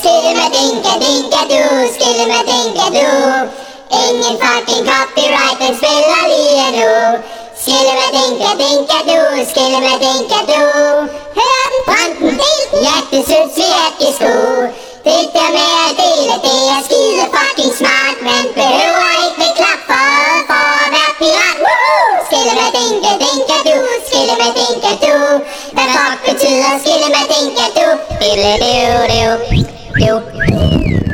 Skillemadinka-dinka-du, skillemadinka-du. Ingen fucking copyright, den spiller lige nu. Skillemadinka-dinka-du, skillemadinka-du. Hør den branden del, ja, det synes vi, at de skulle. Det der med at dele, det er skide fucking smart. men behøver ikke klap for, for at være pirat. Woohoo! Skillemadinka-dinka-du, skillemadinka-du. Hvad fuck betyder skille med skillemadinka-du? Bille-du-du. Du.